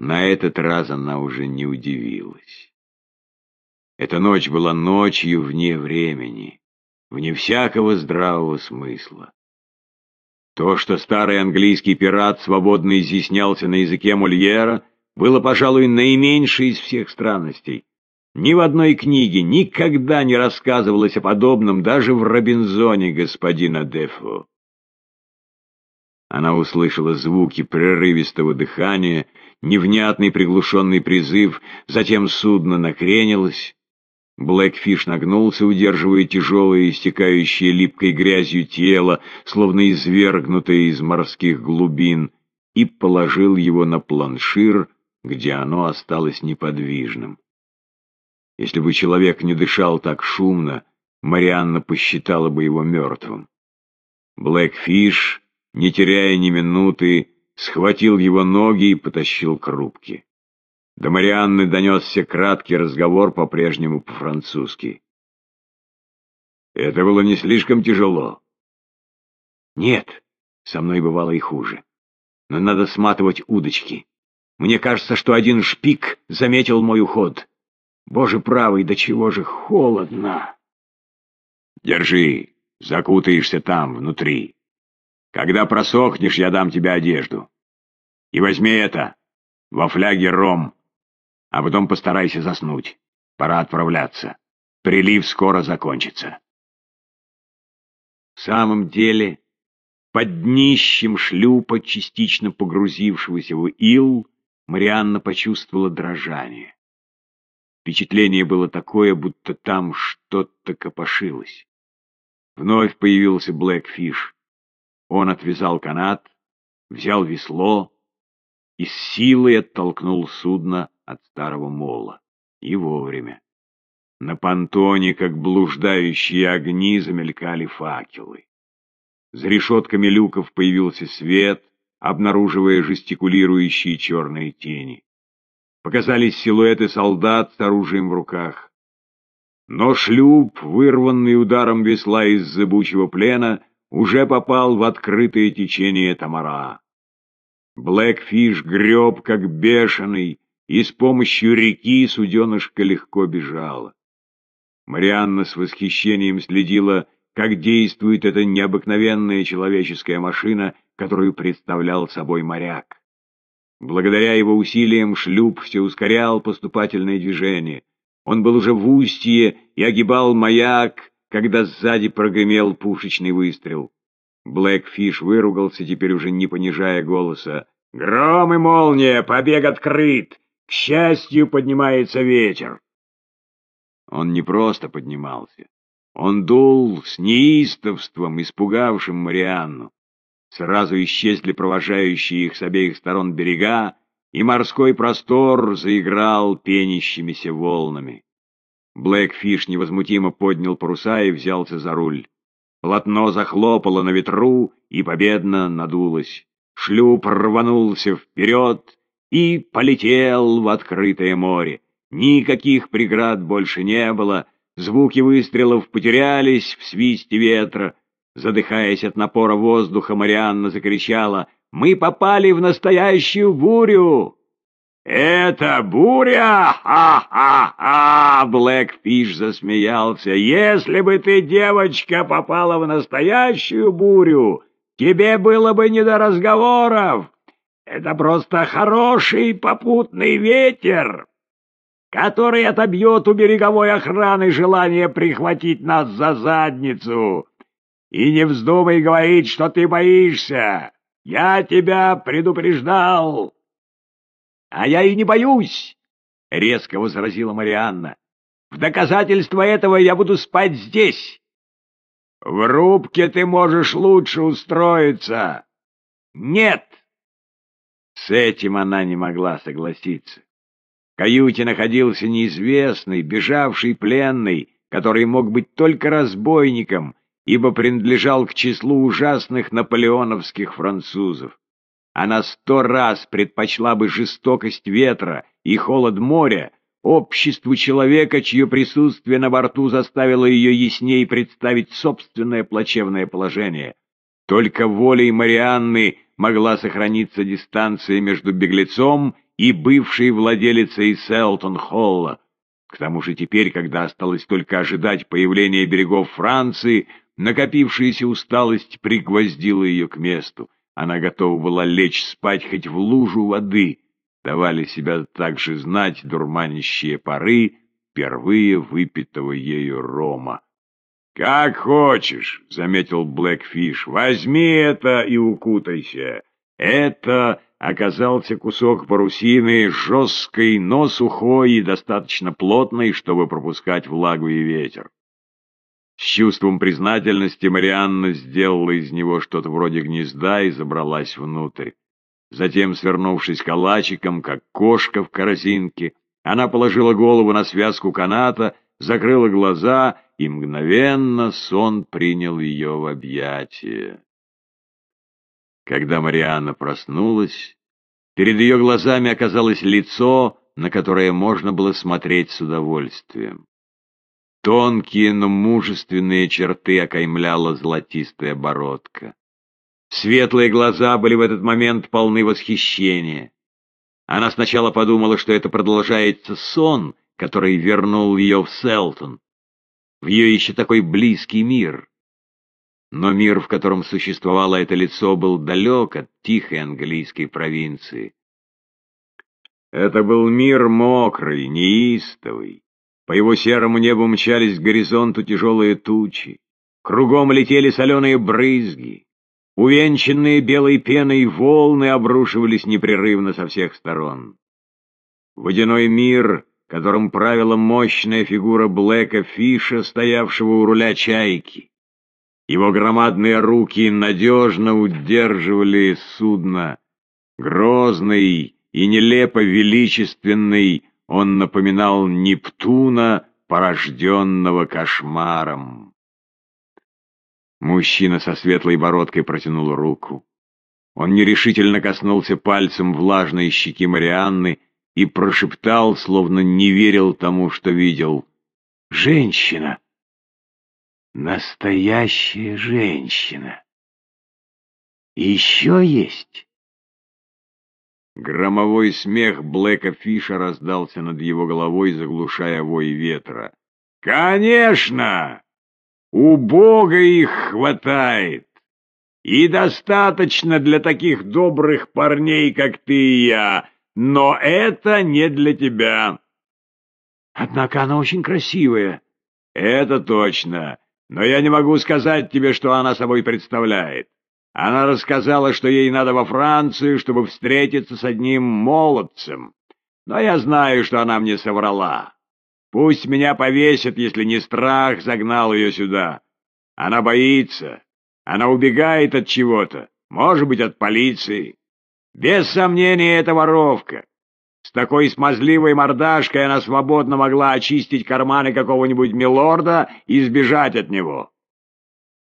На этот раз она уже не удивилась. Эта ночь была ночью вне времени, вне всякого здравого смысла. То, что старый английский пират свободно изъяснялся на языке Мольера, было, пожалуй, наименьшей из всех странностей. Ни в одной книге никогда не рассказывалось о подобном, даже в Робинзоне господина Дефо. Она услышала звуки прерывистого дыхания, невнятный приглушенный призыв, затем судно накренилось. Блэкфиш нагнулся, удерживая тяжелое, истекающее липкой грязью тело, словно извергнутое из морских глубин, и положил его на планшир, где оно осталось неподвижным. Если бы человек не дышал так шумно, Марианна посчитала бы его мертвым. Блэкфиш, не теряя ни минуты, схватил его ноги и потащил к рубке. До Марианны донесся краткий разговор по-прежнему по-французски. «Это было не слишком тяжело?» «Нет, со мной бывало и хуже. Но надо сматывать удочки. Мне кажется, что один шпик заметил мой уход. Боже правый, до чего же холодно!» «Держи, закутаешься там, внутри. Когда просохнешь, я дам тебе одежду. И возьми это, во фляге ром, а потом постарайся заснуть. Пора отправляться. Прилив скоро закончится». В самом деле, под днищем шлюпа, частично погрузившегося в ил, Марианна почувствовала дрожание. Впечатление было такое, будто там что-то копошилось. Вновь появился Блэкфиш. Он отвязал канат, взял весло и с силой оттолкнул судно от старого мола. И вовремя. На понтоне, как блуждающие огни, замелькали факелы. За решетками люков появился свет, обнаруживая жестикулирующие черные тени. Показались силуэты солдат с оружием в руках. Но шлюп, вырванный ударом весла из зыбучего плена, уже попал в открытое течение Тамара. Блэкфиш греб, как бешеный, и с помощью реки суденышко легко бежала. Марианна с восхищением следила, как действует эта необыкновенная человеческая машина, которую представлял собой моряк. Благодаря его усилиям шлюп все ускорял поступательное движение. Он был уже в устье и огибал маяк, когда сзади прогремел пушечный выстрел. Блэкфиш выругался, теперь уже не понижая голоса. «Гром и молния! Побег открыт! К счастью, поднимается ветер!» Он не просто поднимался. Он дул с неистовством, испугавшим Марианну. Сразу исчезли провожающие их с обеих сторон берега, и морской простор заиграл пенящимися волнами. Блэкфиш невозмутимо поднял паруса и взялся за руль. Полотно захлопало на ветру и победно надулось. Шлюп рванулся вперед и полетел в открытое море. Никаких преград больше не было, звуки выстрелов потерялись в свисте ветра, Задыхаясь от напора воздуха, Марианна закричала «Мы попали в настоящую бурю!» «Это буря! Ха-ха-ха!» Блэкфиш засмеялся. «Если бы ты, девочка, попала в настоящую бурю, тебе было бы не до разговоров. Это просто хороший попутный ветер, который отобьет у береговой охраны желание прихватить нас за задницу. И не вздумай говорить, что ты боишься. Я тебя предупреждал. — А я и не боюсь, — резко возразила Марианна. — В доказательство этого я буду спать здесь. — В рубке ты можешь лучше устроиться. — Нет. С этим она не могла согласиться. В каюте находился неизвестный, бежавший пленный, который мог быть только разбойником, ибо принадлежал к числу ужасных наполеоновских французов. Она сто раз предпочла бы жестокость ветра и холод моря обществу человека, чье присутствие на борту заставило ее яснее представить собственное плачевное положение. Только волей Марианны могла сохраниться дистанция между беглецом и бывшей владелицей Селтон-Холла. К тому же теперь, когда осталось только ожидать появления берегов Франции, накопившаяся усталость пригвоздила ее к месту. Она готова была лечь спать хоть в лужу воды. Давали себя также знать дурманящие пары впервые выпитого ею рома. «Как хочешь», — заметил Блэкфиш, — «возьми это и укутайся. Это оказался кусок парусины, жесткой, но сухой и достаточно плотной, чтобы пропускать влагу и ветер. С чувством признательности Марианна сделала из него что-то вроде гнезда и забралась внутрь. Затем, свернувшись калачиком, как кошка в корзинке, она положила голову на связку каната, закрыла глаза, и мгновенно сон принял ее в объятия. Когда Марианна проснулась, перед ее глазами оказалось лицо, на которое можно было смотреть с удовольствием. Тонкие, но мужественные черты окаймляла золотистая бородка. Светлые глаза были в этот момент полны восхищения. Она сначала подумала, что это продолжается сон, который вернул ее в Селтон, в ее еще такой близкий мир. Но мир, в котором существовало это лицо, был далек от тихой английской провинции. Это был мир мокрый, неистовый. По его серому небу мчались к горизонту тяжелые тучи. Кругом летели соленые брызги. Увенчанные белой пеной волны обрушивались непрерывно со всех сторон. Водяной мир, которым правила мощная фигура Блэка Фиша, стоявшего у руля чайки. Его громадные руки надежно удерживали судно. Грозный и нелепо величественный, он напоминал Нептуна, порожденного кошмаром. Мужчина со светлой бородкой протянул руку. Он нерешительно коснулся пальцем влажной щеки Марианны и прошептал, словно не верил тому, что видел. «Женщина! Настоящая женщина! Еще есть!» Громовой смех Блэка Фиша раздался над его головой, заглушая вой ветра. «Конечно!» У Бога их хватает. И достаточно для таких добрых парней, как ты и я. Но это не для тебя. Однако она очень красивая. Это точно. Но я не могу сказать тебе, что она собой представляет. Она рассказала, что ей надо во Францию, чтобы встретиться с одним молодцем. Но я знаю, что она мне соврала. Пусть меня повесят, если не страх загнал ее сюда. Она боится. Она убегает от чего-то. Может быть, от полиции. Без сомнения, это воровка. С такой смазливой мордашкой она свободно могла очистить карманы какого-нибудь милорда и сбежать от него.